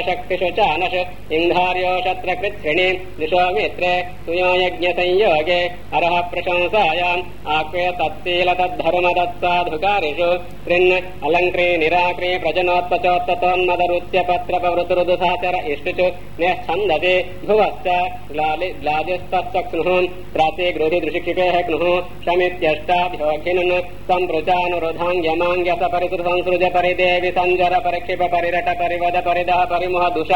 शक्तिषु चानश इन्धार्यो शत्रकृत्रिणि दिशो मित्रे तुयो यज्ञसंयोगे अरः प्रशंसायाम् आक्वे तत्शील तद्धर्म तत्साधुकारिषु त्रिन् अलङ्क्री निराक्री प्रजनोत्पचोत्ततोन्मदरुत्यपत्रपवृतुरुदुसाचर इष्टिचु निःछन्दति भुवश्च ग्लाजिस्तश्चक्नुः प्राची गृधि दृशिक्षिपेः क्नुः सम्पृचानुरोधाङ्ग्यमाङ्ग्यसपरिसृसंसृज परिदेवि सञ्जर परिक्षिप परिरट परिवद परिदः परिमुह दुष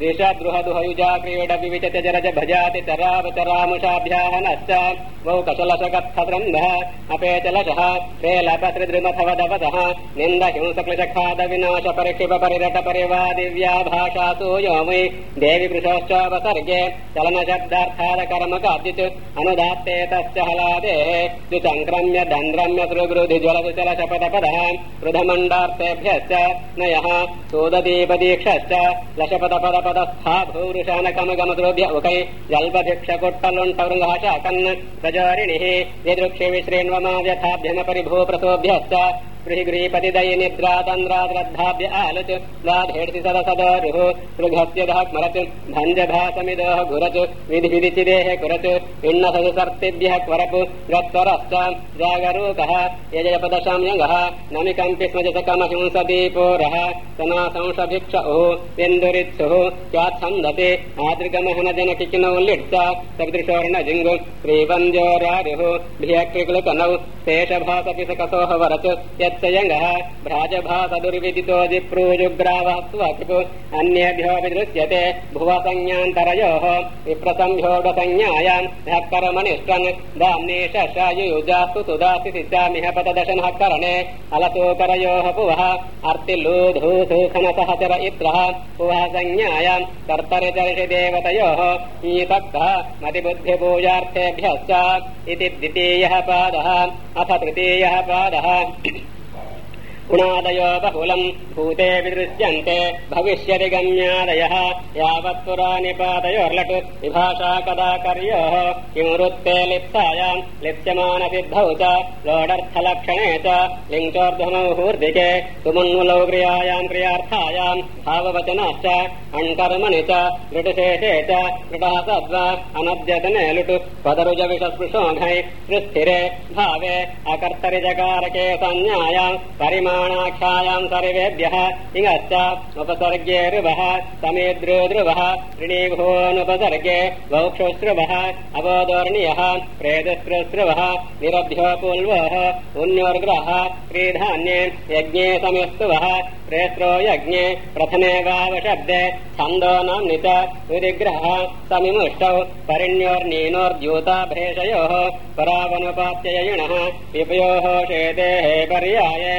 दिश द्रुह दुहयुजा क्रीड विविचत जरज भजाति चरावचरामुषाभ्याः नश्च बहुकशलशकत्थद्रन्धः अपेचलशः प्रेलपत्रिद्रुमथवदवदः निन्द हिंसक्लिशखाद विनाश परिक्षिप परिरट परिवादिव्या भाषासु योमि देवि वृषश्चावसर्गे चलनशब्दार्थाद कर्म काद्युत् अनुदात्ते तश्च हलादेः द्विसङ्क्रम्य दन्द्रम्य सृगृधि ज्वलति चलशपदपदः वृधमण्डार्थेभ्यश्च नयः सोददीपदीक्षश्च लशपदपदपदस्था भूरुशानकमगमसृभ्य उकै जल्पभिक्षकुट्टलुण्ठवृङ्गः शाकन् प्रजारिणिः यदृक्षि गृहीपतिदयि निद्रा तन्द्राद्रद्धाभ्य गत्वरश्च जागरूकः यजयपदशाम्यङ्गः नमिकम्पि स्मजसकमहिंसदीपोरः सनासंशभिक्ष उः इन्दुरित्सुः स्याच्छन्दति आदृगमहन जनकिकिनौ लिट्स सविदृशोर्णजिङ्गु श्रीवन्द्योरारुः भियक्रिक्लुकनौ शेषभासपि सकसोः वरत् यत्सयङ्गः भ्राजभासदुर्विदितो जिप्रूजुग्रावः स्वकृपु अन्येभ्यो विदृश्यते भुवसंज्ञान्तरयोः विप्रसंभ्योडसंज्ञायाम् ह्यः कर्मनिष्ठन् दाम्नीशयुजास्तु सुदासि सिद्धामिह पतदशनः करणे। अलसोकरयोः पुवः। अर्तिलूधूसुखनसहचर इत्रः। पुवः संज्ञायाम्। कर्तरिचर्षि देवतयोः। ईतक्तः मतिबुद्धिपूजार्थेभ्यश्च। इति द्वितीयः पादः। अथ तृतीयः पादः गुणादयो बहुलम् भूते विदृश्यन्ते। भविष्यति गम्यादयः। यावत् पुरा निपातयोर्लट्। विभाषा कदा कर्योः? किमुरुत्ते लिप्सायाम् लिप्स्यमानसिद्धौ च। लोडर्थलक्षणे च। लिङ्चोर्ध्वमौहूर्धिके सुमुन्मुलौ क्रियायाम् क्रियार्थायाम् भाववचनाश्च अण्कर्मणि च। लृटुशेषे च। लृटः सद्वा अनद्यतने लुटु। पदरुजविषस्पृशोघै सुस्थिरे भावे। अकर्तरिजकारके संज्ञायाम्। परिमा प्रमाणाख्यायाम् सर्वेभ्यः इङश्च उपसर्गे ऋवः समेद्रो ध्रुवः ऋणीभोनुपसर्गे अवोदोर्णीयः प्रेतस्रुस्रुवः निरभ्यो पूल्वः उन्योर्ग्रहः क्रीधान्ये यज्ञे समेस्तुवः प्रेत्रो यज्ञे प्रथमे वावशब्दे छन्दो उदिग्रहः समिमुष्टौ परिण्योर्नीनोर्द्यूताभ्रेषयोः परावनुपात्ययिणः पिपयोः शेतेः पर्याये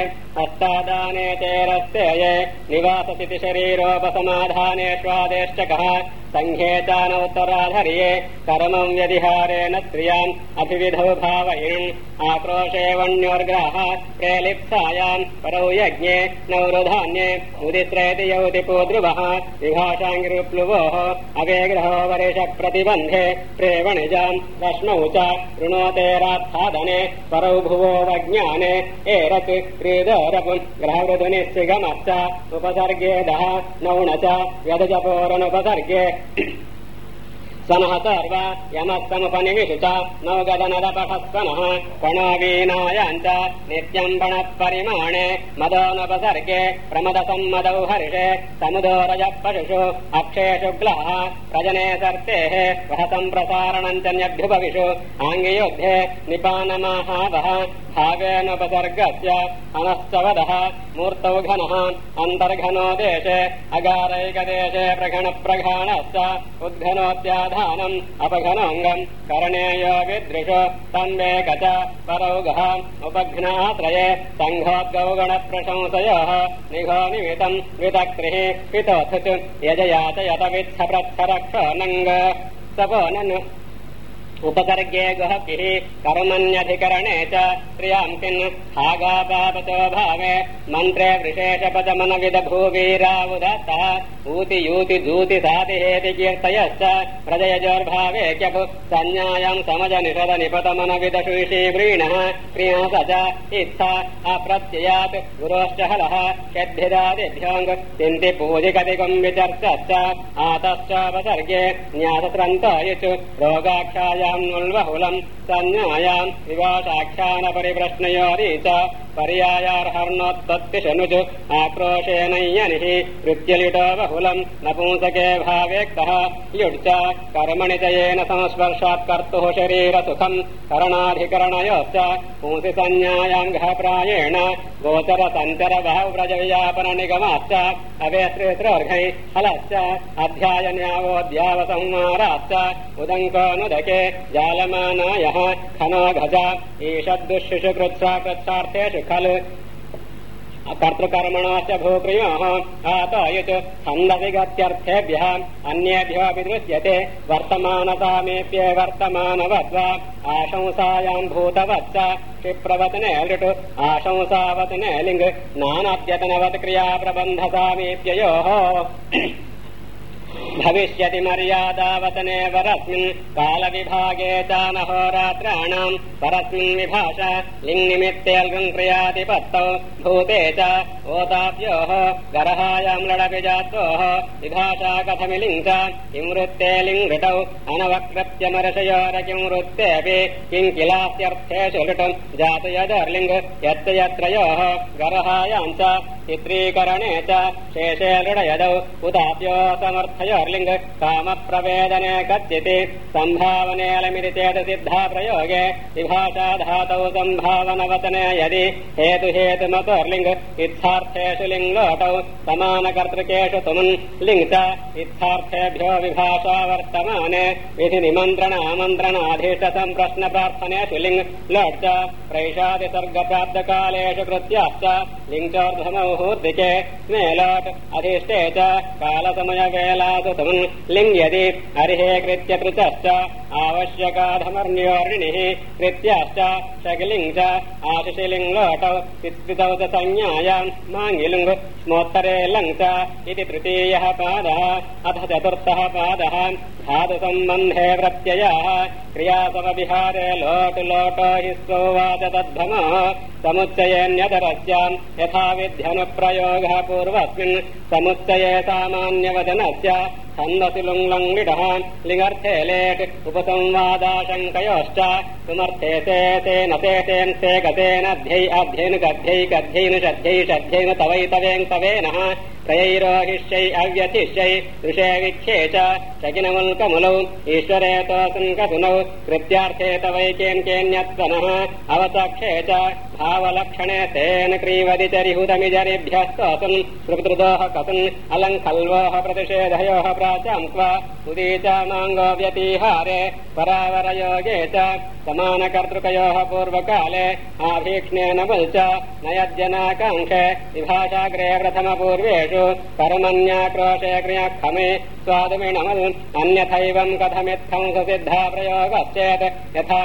हस्तादाने तेरस्तेये निवाससिति शरीरोपसमाधानेष्वादेश्चकः सङ्घे चानोत्तराधर्ये कर्मम् व्यतिहारेण स्त्रियाम् अभिविधौ भावयिन् आक्रोशे वण्योर्ग्राः प्रेलिप्सायाम् परौ यज्ञे नवरुधान्ये उदित्रेति यौतिपो ध्रुवः विभाषाङ्गिरुप्लुवोः अवेग्रहो वरेश प्रतिबन्धे प्रेवणिजाम् रश्मौ च ऋणोतेराच्छादने परौ भुवो वज्ञाने एरत् क्रीडरपु ग्रहवृधुनिश्चिगमश्च उपसर्गेदः नौण च व्यधजपोरनुपसर्गे it सनः सर्व यमस्तमुपनिविशु च नौगदनदपठस्वनः पणो वीणायाम् च नित्यम् पणः परिमाणे मदोनुपसर्गे प्रमदसम्मदौ हर्षे समुदोरजः पशुषु अक्षेषु ग्लः प्रजने सर्तेः वहतम् प्रसारणम् च न्यभ्युपविषु आङ्गियुद्धे निपानमाहावः भावेनुपसर्गस्य अनश्चवदः मूर्तौ घनः अन्तर्घनो देशे अगारैकदेशे प्रघणप्रघाणश्च उद्घनोत्याद अपघनोऽङ्गम्। कर्णे यो विदृश तन्वेक च परौघः उपघ्नात्रये सङ्घोद्गौगणप्रशंसयोः। निघो निमितम् वितक्रिः पितोऽथ यजयाचयत वित्थप्रच्छरक्षोऽनङ्ग सपोनन् उपसर्गे गहकिः कर्मण्यधिकरणे च क्रियाम् किन् हागापापतो भावे मन्त्रे वृशेषपदमनविद भूवीरावुदत्तः ऊति यूति दूति सातिहेति कीर्तयश्च प्रजयजोर्भावे क्यपु संज्ञायाम् समज निषद निपतमनविद शुषी व्रीणः क्रियास च इत्था अप्रत्ययात् गुरोश्च हलः षड्भिदादिभ्योऽङ्ग चिन्ति पूजिकतिकम् विचर्चश्च आतश्चापसर्गे रोगाक्षायाम् नुल्बहुलम् संज्ञायाम् विवासाख्यानपरिप्रश्नयोरी च पर्यायार्हर्णोत्पत्तिशनुजु आक्रोशेनय्यनिः कृत्यलिटो बहुलम् नपुंसके भावेक्तः युड्च कर्मणि च येन संस्पर्शात् कर्तुः शरीरसुखम् करणाधिकरणयोश्च पुंसि संज्ञायाम् घप्रायेण गोचर सञ्चर बहुव्रजव्यापननिगमाश्च अवेश्रेत्रर्घै हलश्च अध्यायन्यावोऽध्यावसंहाराश्च उदङ्कोऽनुदके जालमानायः खनो घज ईषद्दुःशिषु कृत्सा कृत्सार्थेषु खलु। कर्तृकर्मणाश्च भूप्रियोः आतायुच छन्दविगत्यर्थेभ्यः अन्येभ्यो विदृश्यते वर्तमानतामेप्य वर्तमानवद्वा। आशंसायाम् भूतवच्च क्षिप्रवतने लृटु आशंसावतने लिङ्ग नानाद्यतनवत् क्रियाप्रबन्धसामीप्ययोः भविष्यति मर्यादावतने वरस्मिन् कालविभागे च नहोरात्राणाम् परस्मिन् विभाषा लिङ्निमित्तेऽल्गम् क्रियादिपत्तौ भूते च ओताप्योः गर्हायाम् लडविजातोः विभाषा कथमिलिङ् च किंवृत्ते लिङ्घृटौ अनवकृत्यमर्षयोर किंवृत्तेऽपि किम् किलास्यर्थेषु लृटु? जातयदर्लिङ्ग् यच्च यत्रयोः। गर्हायाम् चित्रीकरणे च शेषे लृडयदौ। उदाप्यो सम्भावनेलमिति चेत् सिद्धा प्रयोगे। विभाषा धातौ सम्भावनवचने यदि हेतुमतोर्लिङ्ग इत्थार्थेषु लिङ्गोटौ समानकर्तृकेषु तुमुन् लिङ् च इत्थार्थेभ्यो विभाषा वर्तमाने विधि निमन्त्रणामन्त्रणाधीष्ट सम्प्रश्न प्रार्थनेषु लिङ् लोट् च प्रैषादिसर्गप्राप्तकालेषु कृत्याश्च लिङ्चोर्धमौहूर्दिके स्मेलोट् अधिष्ठे च कालसमयवेलासु तमुन् लिङ् यदि हरिहे कृत्य कृतश्च आवश्यकाधमर्ण्योर्णिः कृत्याश्च च आशिशिलिङ्गोटौ तिस्कृतौ च संज्ञायाम् माङ्गिलुङ् स्मोत्तरे लङ् च इति तृतीयः पादः अथ चतुर्थः पादः धातुसम्बन्धे प्रत्ययः क्रियासमविहारे लोट् लोटो हि स्रोवाच तद्धमः समुच्चयेऽन्यतरस्याम् यथा विध्यनुप्रयोगः पूर्वस्मिन् समुच्चये सामान्यवचनस्य छन्दसि लुङ्लङ्लिडः लिङ्गर्थे लेट् उपसंवादाशङ्कयोश्च सुमर्थे से तेन से श्रद्धै श्रद्धैन तवैतवेन् तवेनः प्रयैरोहिष्यै अव्यतिष्यै ऋषे च शकिनमुल्कमुलौ ईश्वरेतोऽसन् कथुनौ कृत्यार्थे तवैकेन् केन्यत्वनः अवतक्षे च भावलक्षणे तेन क्रीवदि चरिहुतमिजरिभ्यस्तोऽसन् सुकृतोः कथन् अलङ्खल्वोः प्रतिषेधयोः प्राचाम् क्व उदीचामाङ्गो व्यतीहारे परावरयोगे च समानकर्तृकयोः पूर्वकाले आभीक्ष्णेन च नयज्जनाकाङ्क्षे विभाषाग्रे प्रथमपूर्वेषु कर्मण्याक्रोशे क्रियाक्षमे स्वादुमिणमल् अन्यथैवम् कथमित्थंससिद्धा प्रयोगश्चेत् यथा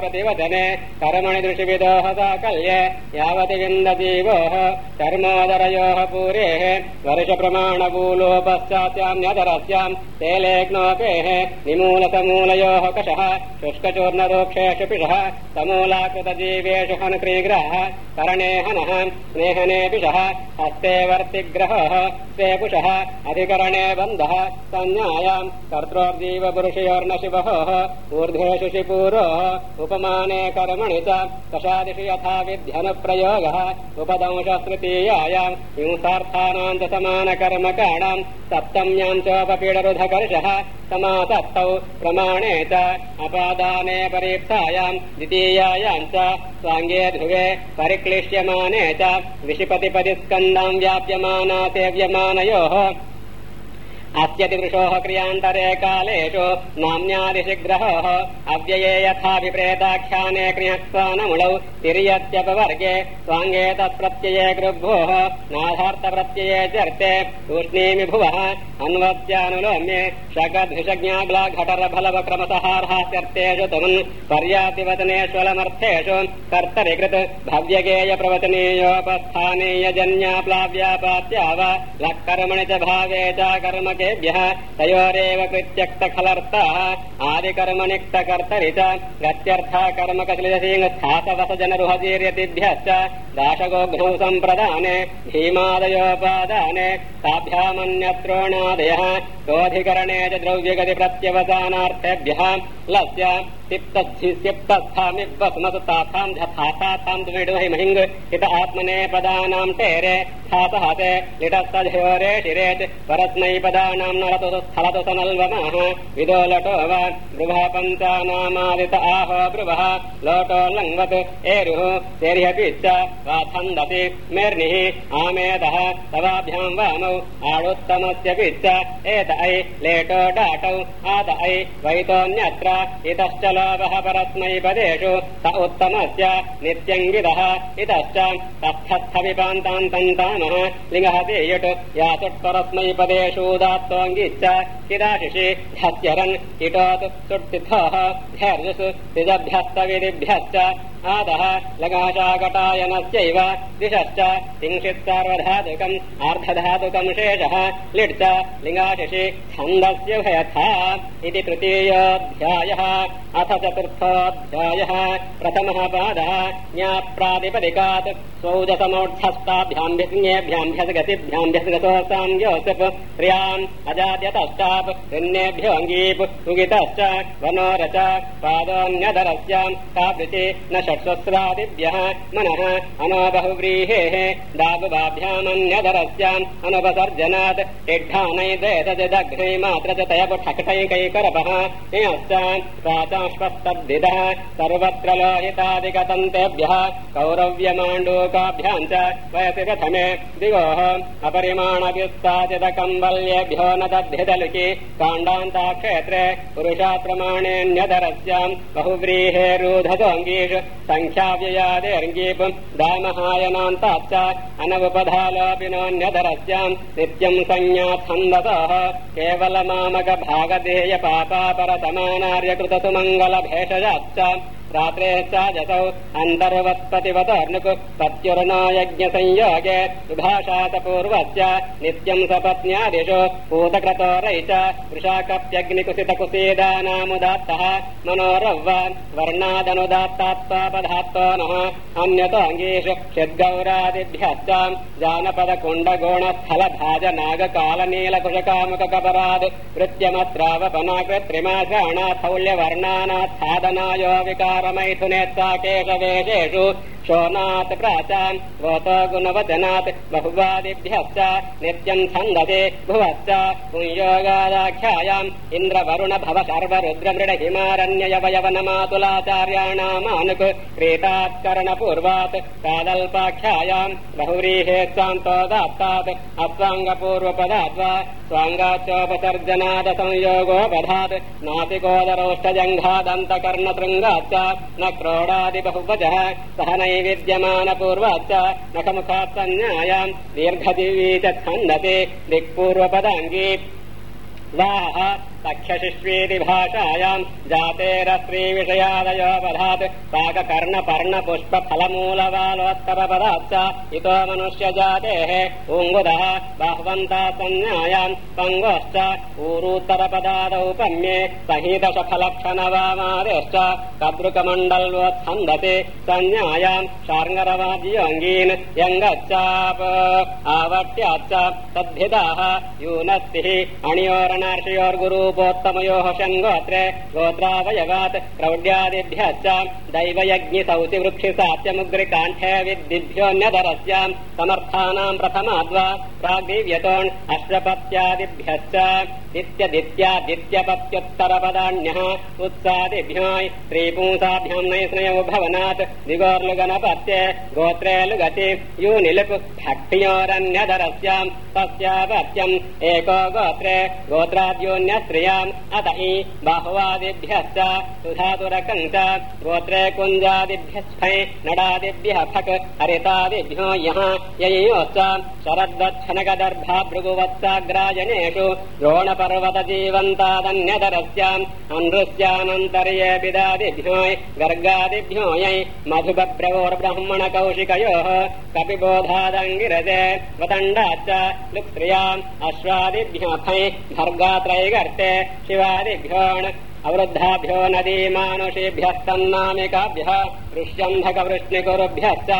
प्रतिवदने कर्मणि दृशिविदोः साकल्ये यावति विन्दजीवोः चर्मोदरयोः पूरेः। वर्षप्रमाणभूलोपश्चात्याम्यदरस्याम् ते लेग्नोपेः निमूलसमूलयोः कषः शुष्कचूर्णरोक्षेषु पिषः समूलाकृतजीवेषु हनक्रीग्रहः करणे हनः स्नेहने पिषः हस्ते वर्तिग्रहः स्वे पुषः अधिकरणे बन्धः संज्ञायाम् कर्तृर्जीवपुरुषयोर्न शिवहोः ऊर्ध्वेषु शिपूरोः उपमाने कर्मणि च कषादिषु यथा विध्यनुप्रयोगः उपदंशस्तृतीयायाम् हिंसार्थानाम् च समानकर्मकाणाम् सप्तम्याम् चोपपीडरुधकर्षः समासक्तौ प्रमाणे च अपादाने परीक्षायाम् द्वितीयायाम् च स्वाङ्गे ध्रुवे परिक्लिश्यमाने च विशिपतिपदिस्कन्दाम् व्याप्यमाना सेव्यमानयोः अस्यतिदृशोः क्रियान्तरे कालेषु नाम्न्यादिशिग्रहोः अव्यये यथा विप्रेताख्याने क्रियक्त्वानमुलौ तिर्यत्यपवर्गे स्वाङ्गे तत्प्रत्यये गृभ्वोः नाथार्थप्रत्यये चर्ते तूष्णीमि भुवः अन्वत्यानुलोम्ये शकध्विषज्ञाग्लाघटरफलवक्रमसहार्हास्यर्थेषु तुमन् पर्यातिवचनेष्वलमर्थेषु कर्तरिकृत् भव्यगेय प्रवचनीयोपस्थानीय जन्याप्लाव्यापात्या वा लक्कर्मणि च भावे च तयोरेव कृत्यक्तखलर्ताः आदिकर्मनिक्तकर्तरि च गत्यर्था कर्मकलिलसीङ्स्थासवसजनरुहजीर्यतिभ्यश्च दाशगोघ्नौ सम्प्रदाने भीमादयोपादाने ताभ्यामन्यत्रोणादयः च द्रव्यगतिप्रत्यवसानार्थेभ्यः इत आत्मने पदानाम् टेरे थासहते लिटस्तझयोरे शिरेत् परस्मै पदानाम् नरतु स्थलतु सनल्वमः। विदो लटो वा बृभः पञ्चानामादित आहो बृभः लोटो लङ्वत् एरुः। तेर्ह्यपिच्च वा छन्दसि मेर्निः। आमेदः तवाभ्याम् वामौ आडुत्तमस्य पिच्च एत ऐ लेटो डाटौ आत ऐ वैतोऽन्यत्र इतश्च लोभः परस्मै पदेषु स उत्तमस्य नित्यङ्गितः इतश्च पदेषु लगाशाकटायनस्यैव दिशश्च तिंशित् सार्वधातुकम् आर्धधातुकम् शेषः लिट् च लिङ्गाशिषि छन्दस्य इति तृतीयोऽध्यायः अथ चतुर्थोऽध्यायः प्रथमः पादः ज्ञाप्रातिपदिकात् सौजसमोक्षस्ताभ्याम्भ्यज्ञेभ्याम्भ्यसगतिभ्याम्भ्यसगतोऽसाम् योऽसप् प्रियाम् अजाद्यतश्चाप् ऋण्येभ्योऽङ्गीप् सुगितश्च वनोरच पादोऽन्यधरस्याम् कावृति न षट्सहस्रादिभ्यः मनः अनोबहुव्रीहेः दाबुवाभ्यामन्यधरस्याम् अनुपसर्जनात् इड्ढानैदेतजदघ्नै मात्र च तयपुठकटैकैकरपः इयश्च प्राचाष्पस्तद्धितः सर्वत्र लोहितादिकतन्तेभ्यः कौरव्यमाण्डूकाभ्याम् च वयसि प्रथमे दिवोः दद्धितलुकि काण्डान्ताक्षेत्रे पुरुषाप्रमाणेऽन्यधरस्याम् बहुव्रीहेरूधतोऽङ्गीषु सङ्ख्याव्ययादेर्गीप् दामहायनान्ताच्च अनवपधालोपिनोऽन्यधरस्याम् नित्यम् संज्ञाच्छन्दतः केवलमामकभागधेय पापापरतमानार्यकृतसुमङ्गलभेषजाच्च रात्रे चाजसौ अन्तर्वत्पतिवतर्नुक् पत्युर्नो यज्ञसंयोगे विभाषात पूर्वस्य नित्यम् सपत्न्यादिषु पूतक्रतोरै च वृषाकप्यग्निकुसितकुसीदानामुदात्तः मनोरव्व वर्णादनुदात्तात्वापधात्तो नः अन्यतोऽङ्गीषु षड्गौरादिभ्यश्च जानपदकुण्डगोणस्थलभाज नागकालनीलकुशकामुककपराद् कृत्यमत्रावपनाकृत्रिमाघ्राणाथौल्यवर्णानाच्छादनायो विकारमैथुनेत्सा केशवेशेषु शोनात् प्राचाम् गोतो गुणवचनात् बहुवादिभ्यश्च नित्यम् छन्दसे भुवश्च पुंयोगादाख्यायाम् इन्द्रवरुण भव शर्वरुद्रमृड हिमारण्ययवयवनमातुलाचार्याणामानुक् क्रीतात्करणपूर्वात् कादल्पाख्यायाम् बहुव्रीहेत्सान्तोदात्तात् अस्वाङ्गपूर्वपदाद्वा स्वाङ्गाच्चोपसर्जनाद संयोगोपधात् नासिकोदरोष्टजङ्घादन्तकर्णशृङ्गाच्च न क्रोडादिबहुवचः सह नैविद्यमानपूर्वाच्च नखमुखात् सन्न्यायाम् दीर्घदिवी च छन्दति दिक्पूर्वपदाङ्गी सख्यशिष्वीति भाषायाम् जातेरस्त्रीविषयादयोपधात् पाककर्णपर्णपुष्पफलमूलवालोत्तरपदाच्च इतो मनुष्यजातेः उङ्गुदः बाह्वन्ता सन्न्यायाम् पङ्गोश्च ऊरूत्तरपदादौपम्ये सहिदशफलक्षणवामादेश्च कद्रुकमण्डल्वोत्थन्दति सन्न्यायाम् शार्ङ्गरवाद्योऽङ्गीन् यङ्गच्चाप आवट्याच्च तद्धिताः यूनस्तिः अणियोरणार्षयोर्गुरूपोत्तमयोः शङ्गोत्रे, गोत्रावयवात् प्रौढ्यादिभ्यश्च दैवयज्ञिसौतिवृक्षिसात्यमुग्रिकाण्ठे विद्दिभ्योऽन्यधरस्याम् समर्थानाम् प्रथमाद्वा प्राग्दिव्यतोण् अश्वपत्यादिभ्यश्च इत्यदित्यादित्यपत्युत्तरपदान्यः उत्सादिभ्योय स्त्रीपुंसाभ्याम् नैस्नयो भवनात् दिगोर्लुगनपत्ये गोत्रे लुगति यूनिलुक् भक्तियोरन्यधरस्याम् तस्यापत्यम्, एको गोत्रे गोत्राद्योन्यस्त्रियाम् अत इ बाहुवादिभ्यश्च सुधातुरकम् च गोत्रे कुञ्जादिभ्यस्फै नडादिभ्यः फक् हरितादिभ्यो यः ययोश्च शरद्वच्छनकदर्भा भृगुवत्साग्राजनेषु द्रोणपर्वतजीवन्तादन्यधरस्याम् अनृस्यानन्तर्ये पिदादिभ्योय गर्गादिभ्यो यै मधुबभ्रवोर्ब्रह्मणकौशिकयोः कपिबोधादङ्गिरजे वदण्डाच्च लुक्त्रियाम् अश्वादिभ्यो फै भर्गात्रैगर्ते शिवादिभ्योण् अवृद्धाभ्यो नदीमानुषेभ्यस्तन्नामिकाभ्यः ऋष्यन्धकवृष्णिकुरुभ्यश्च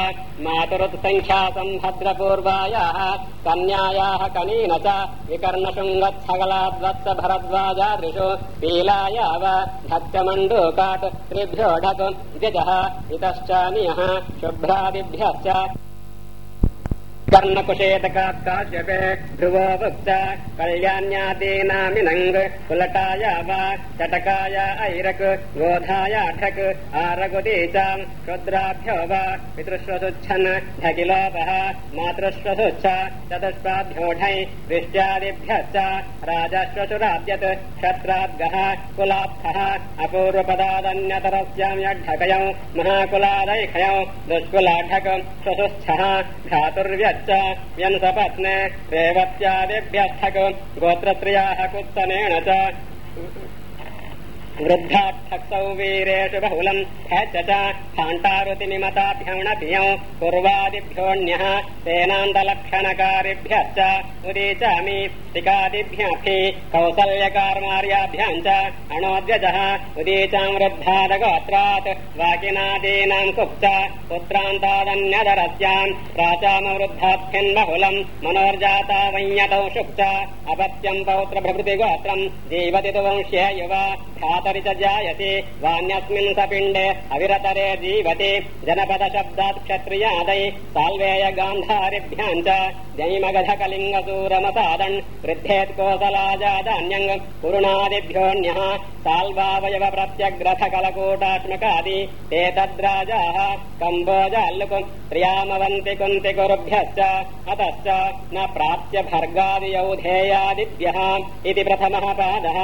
मातुरुत्सङ्ख्यासम्भद्रपूर्वायाः कन्यायाः कनीन च विकर्णशृङ्गच्छगलाद्वत्स भरद्वाजादृशु पीलायाव धत्तमण्डूकात् त्रिभ्यो ढक् द्विजः इतश्चानियः शुभ्रादिभ्यश्च कर्णकुशेतकात् काश्यपे ध्रुवो वृक्ष कल्याण्यादीनामिनङ् कुलटाया वा चटकाय ऐरक् गोधाया ढक् आरगुदीचाम् क्षुद्राभ्यो वा पितृष्वसुच्छन् ढकिलोपः मातृष्वसुच्छ चतुष्पाभ्योढै वृष्ट्यादिभ्यश्च राजश्वशुराद्यत् क्षत्राद्गः कुलात्थः अपूर्वपदादन्यतरस्याम् यड्ढकयौ महाकुलादैखयौ दुष्कुलाढक् श्वसुस्थः भ्रातुर्व्यच्च व्यंसपत्ने रेवत्यादिभ्यस्थक् गोत्रत्रियाः कुत्सनेन च वृद्धाक्षौ वीरेषु बहुलम् ह्यच च फाण्टारुतिमिमताभ्यणभियौ पूर्वादिभ्योऽन्यः सेनान्तलक्षणकारिभ्यश्च उदीचामि टिकादिभ्यर्थि कौसल्यकार्मार्याभ्याम् च अणोद्यजः उदीचाम् वृद्धादगोत्रात् वाकिनादीनाम् कुप्च पुत्रान्तादन्यधरस्याम् प्राचामवृद्धाभ्यन्बहुलम् मनोर्जाता वञ्यतौ शुक्च अपत्यम् पौत्रभृतिगोत्रम् जीवति तु वंश्य युवा जायते वान्यस्मिन् सपिण्डे अविरतरे जीवति। जनपदशब्दात् क्षत्रियादै साल्वेय गान्धारिभ्याम् च जैमगधकलिङ्गसूरमसादन्। वृद्धेत् साल्वावयव प्रत्यग्रथकलकूटात्मकादि ते तद्राजाः कम्बोजाल्लुक् प्रियामवन्ति कुन्ति कुरुभ्यश्च अतश्च न प्राप्य भर्गादियौधेयादिभ्यः इति प्रथमः पादः